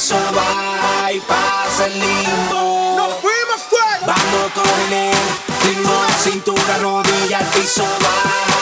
paraíso va y pasa el limbo. Nos fuimos fuera. Vamos con el ritmo de cintura, rodilla al piso va.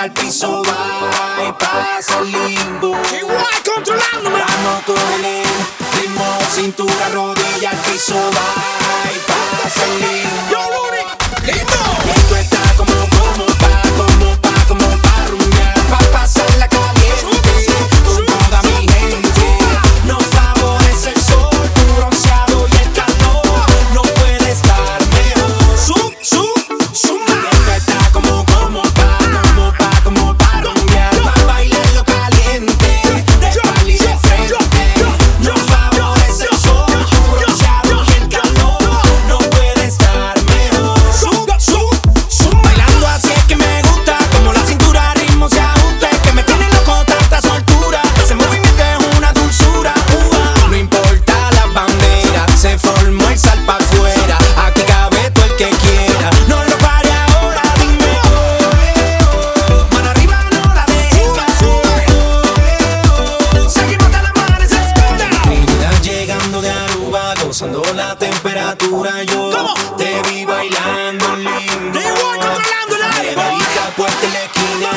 al piso va y pasa el limbo. Igual controlándome. Mano con el ritmo, cintura, rodilla al piso va y pasa el limbo. La temperatura yo te vi bailando lindo. Te voy en la esquina.